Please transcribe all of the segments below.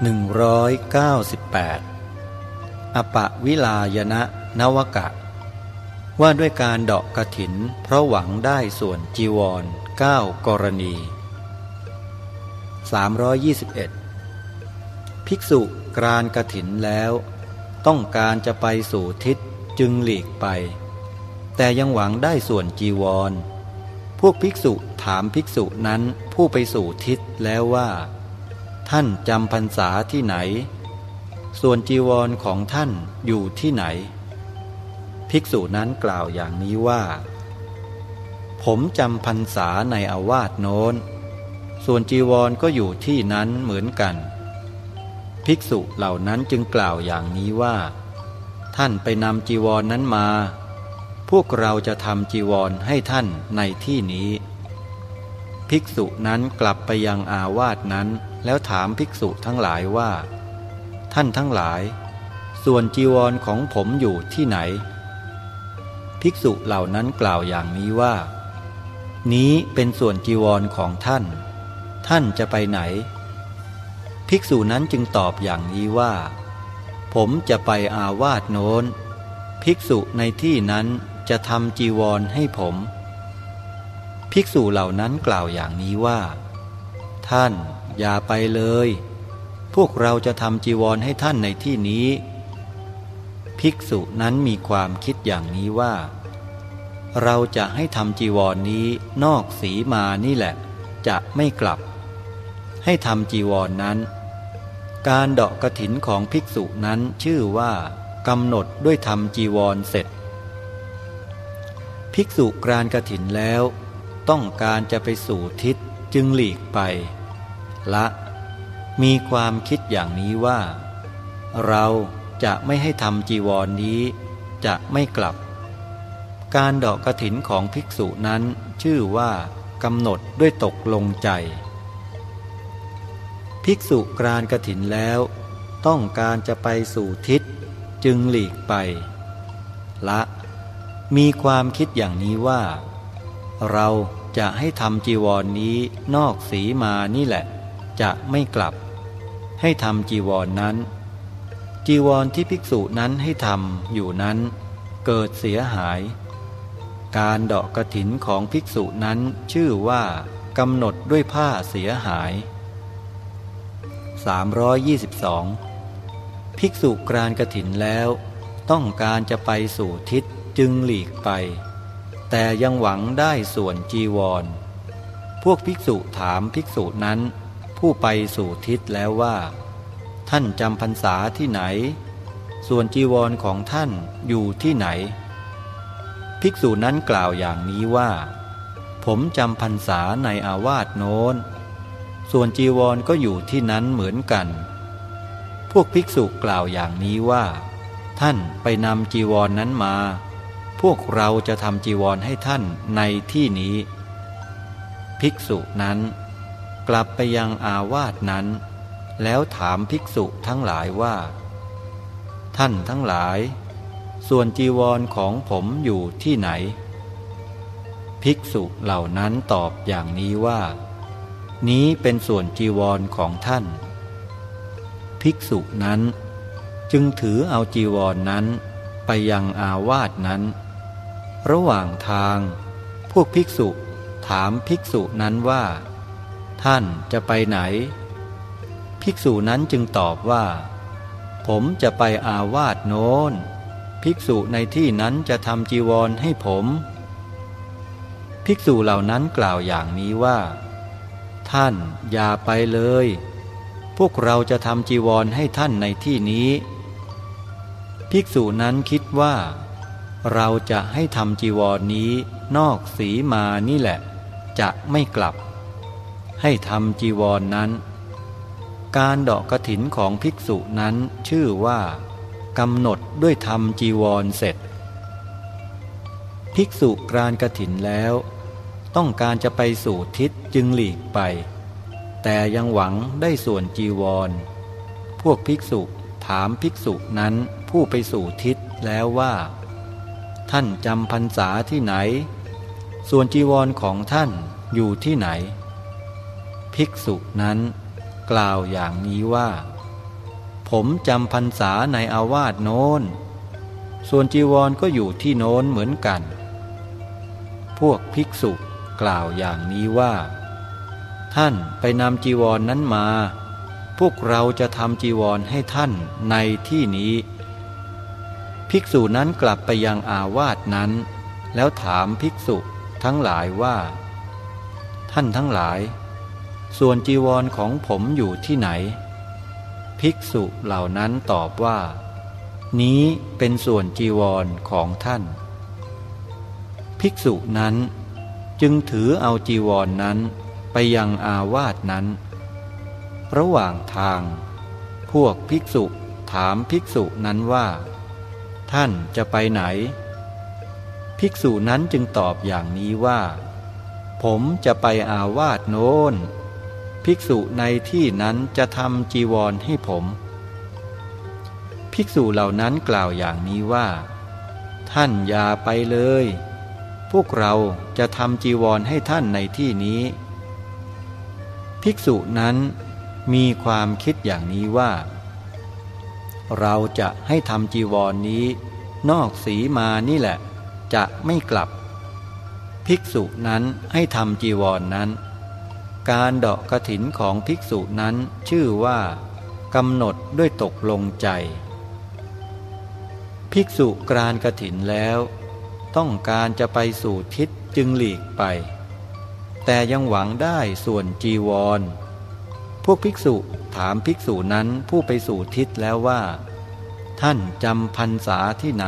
198 อปะวิลายนะนวกะ ว่าด้วยการเดาะกระถิน เพราะหวังได้ส่วนจีวร 9 กรณี 321 ภิกษุกรานกระถินแล้ว ต้องการจะไปสู่ทิศจึงหลีกไป แต่ยังหวังได้ส่วนจีวร พวกภิกษุถามภิกษุนั้นผู้ไปสู่ทิศแล้วว่า ท่านจำพรรษาที่ไหน ส่วนจีวรของท่านอยู่ที่ไหน ภิกษุนั้นกล่าวอย่างนี้ว่า ผมจำพรรษาในอาวาสโน้น ส่วนจีวรก็อยู่ที่นั้นเหมือนกัน ภิกษุเหล่านั้นจึงกล่าวอย่างนี้ว่า ท่านไปนำจีวรนนั้นมา พวกเราจะทำจีวรให้ท่านในที่นี้ ภิกษุนั้นกลับไปยังอาวาสนั้น แล้วถามภิกษุทั้งหลายว่า ท่านทั้งหลาย ส่วนจีวรของผมอยู่ที่ไหน ภิกษุเหล่านั้นกล่าวอย่างนี้ว่า นี้เป็นส่วนจีวรของท่าน ท่านจะไปไหน ภิกษุนั้นจึงตอบอย่างนี้ว่า ผมจะไปอาวาสโน้น ภิกษุในที่นั้นจะทำจีวรให้ผม ภิกษุเหล่านั้นกล่าวอย่างนี้ว่า ท่าน อย่าไปเลย พวกเราจะทำจีวรให้ท่านในที่นี้ ภิกษุนั้นมีความคิดอย่างนี้ว่า เราจะให้ทำจีวรนนี้นอกสีมานี่แหละ จะไม่กลับ ให้ทำจีวรนนั้น การเดาะกระถินของภิกษุนั้นชื่อว่ากำหนดด้วยทำจีวรเสร็จ ภิกษุกรานกระถินแล้ว ต้องการจะไปสู่ทิศจึงหลีกไป ละ มีความคิดอย่างนี้ว่า เราจะไม่ให้ทำจีวรนนี้จะไม่กลับ การดอกกระถินของภิกษุนั้นชื่อว่ากำหนดด้วยตกลงใจ ภิกษุกรานกระถินแล้ว ต้องการจะไปสู่ทิศจึงหลีกไป ละ มีความคิดอย่างนี้ว่า เราจะให้ทำจีวรนนี้นอกสีมานี่แหละ จะไม่กลับ ให้ทำจีวรนนั้น จีวรที่ภิกษุนั้นให้ทำอยู่นั้น เกิดเสียหาย การเดาะกระถินของภิกษุนั้นชื่อว่ากำหนดด้วยผ้าเสียหาย 322 ภิกษุกรานกระถินแล้ว ต้องการจะไปสู่ทิศจึงหลีกไป แต่ยังหวังได้ส่วนจีวรพวกภิกษุถามภิกษุนั้น ผู้ไปสู่ทิศแล้วว่า ท่านจำพรรษาที่ไหน ส่วนจีวรของท่านอยู่ที่ไหน ภิกษุนั้นกล่าวอย่างนี้ว่า ผมจำพรรษาในอาวาสโน้น ส่วนจีวรก็อยู่ที่นั้นเหมือนกัน พวกภิกษุกล่าวอย่างนี้ว่า ท่านไปนำจีวรนนั้นมา พวกเราจะทำจีวรให้ท่านในที่นี้ ภิกษุนั้น กลับไปยังอาวาสนั้น แล้วถามภิกษุทั้งหลายว่า ท่านทั้งหลาย ส่วนจีวรของผมอยู่ที่ไหน ภิกษุเหล่านั้นตอบอย่างนี้ว่า นี้เป็นส่วนจีวรของท่าน ภิกษุนั้นจึงถือเอาจีวรนนั้นไปยังอาวาสนั้น ระหว่างทาง พวกภิกษุถามภิกษุนั้นว่า ท่านจะไปไหน ภิกษุนั้นจึงตอบว่า ผมจะไปอาวาสโน้น ภิกษุในที่นั้นจะทำจีวรให้ผม ภิกษุเหล่านั้นกล่าวอย่างนี้ว่า ท่านอย่าไปเลย พวกเราจะทำจีวรให้ท่านในที่นี้ ภิกษุนั้นคิดว่า เราจะให้ทำจีวรนนี้นอกสีมานี่แหละ จะไม่กลับ ให้ทำจีวรนนั้น การดอกกระถินของภิกษุนั้นชื่อว่ากำหนดด้วยทำจีวรเสร็จ ภิกษุกรานกระถินแล้ว ต้องการจะไปสู่ทิศจึงหลีกไป แต่ยังหวังได้ส่วนจีวร พวกภิกษุถามภิกษุนั้นผู้ไปสู่ทิศแล้วว่า ท่านจำพรรษาที่ไหน ส่วนจีวรของท่านอยู่ที่ไหน ภิกษุนั้น กล่าวอย่างนี้ว่า ผมจำพรรษาในอาวาสโน้น ส่วนจีวรก็อยู่ที่โน้นเหมือนกัน พวกภิกษุกล่าวอย่างนี้ว่า ท่านไปนำจีวรนนั้นมา พวกเราจะทำจีวรให้ท่านในที่นี้ ภิกษุนั้นกลับไปยังอาวาสนั้น แล้วถามภิกษุทั้งหลายว่า ท่านทั้งหลาย ส่วนจีวรของผมอยู่ที่ไหน ภิกษุเหล่านั้นตอบว่า นี้เป็นส่วนจีวรของท่าน ภิกษุนั้นจึงถือเอาจีวรนนั้นไปยังอาวาสนั้น ระหว่างทาง พวกภิกษุถามภิกษุนั้นว่า ท่านจะไปไหน ภิกษุนั้นจึงตอบอย่างนี้ว่า ผมจะไปอาวาสโน้น ภิกษุในที่นั้นจะทำจีวรให้ผม ภิกษุเหล่านั้นกล่าวอย่างนี้ว่า ท่านอย่าไปเลย พวกเราจะทำจีวรให้ท่านในที่นี้ ภิกษุนั้นมีความคิดอย่างนี้ว่า เราจะให้ทำจีวรนนี้ นอกสีมานี่แหละ จะไม่กลับ ภิกษุนั้นให้ทำจีวรนนั้น การเดาะกระถินของภิกษุนั้นชื่อว่ากำหนดด้วยตกลงใจ ภิกษุกรานกระถินแล้ว ต้องการจะไปสู่ทิศจึงหลีกไป แต่ยังหวังได้ส่วนจีวร พวกภิกษุถามภิกษุนั้นผู้ไปสู่ทิศแล้วว่า ท่านจำพรรษาที่ไหน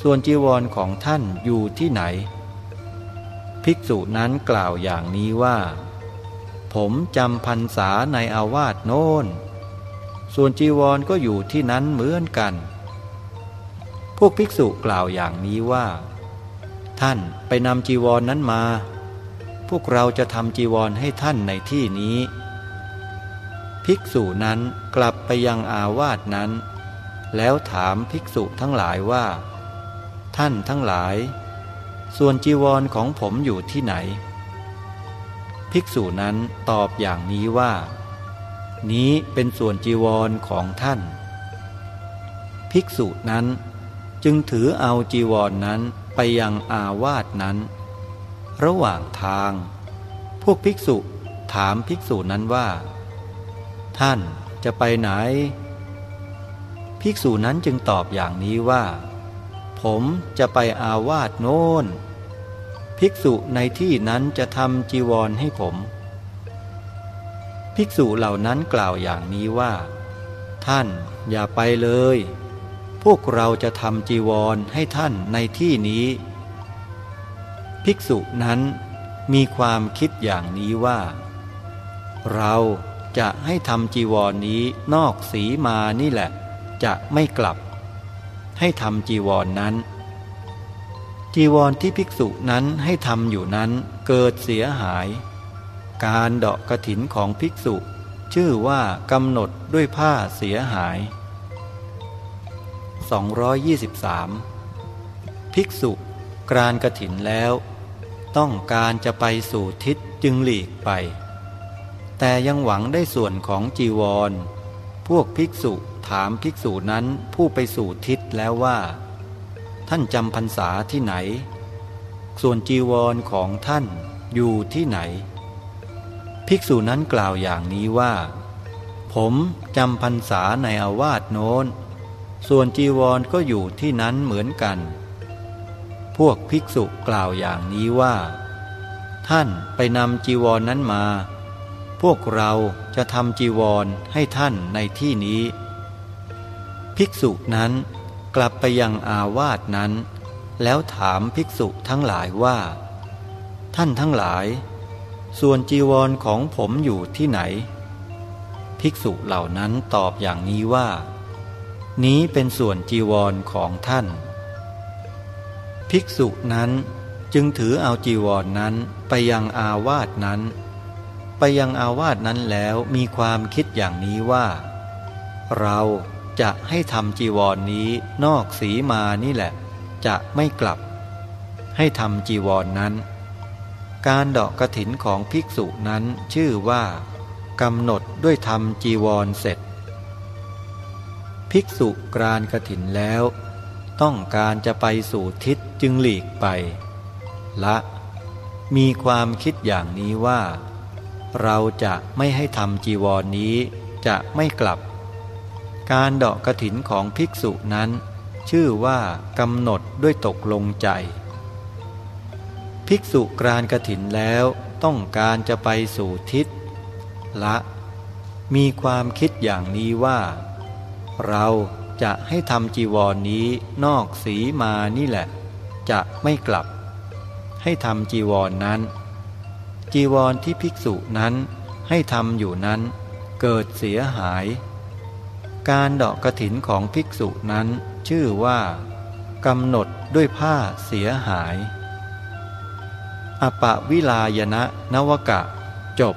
ส่วนจีวรของท่านอยู่ที่ไหน ภิกษุนั้นกล่าวอย่างนี้ว่า ผมจำพรรษาในอาวาสโน้น ส่วนจีวรก็อยู่ที่นั้นเหมือนกัน พวกภิกษุกล่าวอย่างนี้ว่า ท่านไปนำจีวรนนั้นมา พวกเราจะทำจีวรให้ท่านในที่นี้ ภิกษุนั้นกลับไปยังอาวาสนั้น แล้วถามภิกษุทั้งหลายว่า ท่านทั้งหลาย ส่วนจีวรของผมอยู่ที่ไหน ภิกษุนั้นตอบอย่างนี้ว่า นี้เป็นส่วนจีวรของท่าน ภิกษุนั้นจึงถือเอาจีวรนนั้นไปยังอาวาสนั้น ระหว่างทาง พวกภิกษุถามภิกษุนั้นว่า ท่านจะไปไหน ภิกษุนั้นจึงตอบอย่างนี้ว่า ผมจะไปอาวาสโน้น ภิกษุในที่นั้นจะทำจีวรให้ผม ภิกษุเหล่านั้นกล่าวอย่างนี้ว่า ท่านอย่าไปเลย พวกเราจะทำจีวรให้ท่านในที่นี้ ภิกษุนั้นมีความคิดอย่างนี้ว่า เราจะให้ทำจีวรนนี้นอกสีมานี่แหละ จะไม่กลับ ให้ทำจีวรนนั้น จีวรที่ภิกษุนั้นให้ทำอยู่นั้นเกิดเสียหาย การเดาะกระถินของภิกษุ ชื่อว่ากำหนดด้วยผ้าเสียหาย 223 ภิกษุกรานกระถินแล้ว ต้องการจะไปสู่ทิศจึงหลีกไป แต่ยังหวังได้ส่วนของจีวร พวกภิกษุถามภิกษุนั้นผู้ไปสู่ทิศแล้วว่า ท่านจำพรรษาที่ไหน ส่วนจีวรของท่านอยู่ที่ไหน ภิกษุนั้นกล่าวอย่างนี้ว่า ผมจำพรรษาในอาวาสโน้น ส่วนจีวรก็อยู่ที่นั้นเหมือนกัน พวกภิกษุกล่าวอย่างนี้ว่า ท่านไปนำจีวรนนั้นมา พวกเราจะทำจีวรให้ท่านในที่นี้ ภิกษุนั้น กลับไปยังอาวาสนั้น แล้วถามภิกษุทั้งหลายว่า ท่านทั้งหลาย ส่วนจีวรของผมอยู่ที่ไหน ภิกษุเหล่านั้นตอบอย่างนี้ว่า นี้เป็นส่วนจีวรของท่าน ภิกษุนั้นจึงถือเอาจีวรนนั้นไปยังอาวาสนั้น ไปยังอาวาสนั้นแล้วมีความคิดอย่างนี้ว่า เรา จะให้ทำจีวรนนี้นอกสีมานี่แหละ จะไม่กลับ ให้ทำจีวรนนั้น การดอกกระถินของภิกษุนั้นชื่อว่ากำหนดด้วยทำจีวรเสร็จ ภิกษุกรานกระถินแล้ว ต้องการจะไปสู่ทิศจึงหลีกไป ละ มีความคิดอย่างนี้ว่า เราจะไม่ให้ทำจีวรนนี้จะไม่กลับ การเดาะกระถินของภิกษุนั้น ชื่อว่ากำหนดด้วยตกลงใจ ภิกษุกรานกระถินแล้วต้องการจะไปสู่ทิศ ละ มีความคิดอย่างนี้ว่า เราจะให้ทำจีวรนนี้นอกสีมานี่แหละ จะไม่กลับ ให้ทำจีวรนนั้น จีวรที่ภิกษุนั้นให้ทำอยู่นั้น เกิดเสียหาย การดอกกระถินของภิกษุนั้น ชื่อว่ากำหนดด้วยผ้าเสียหาย อปะวิลายนะนวกะ จบ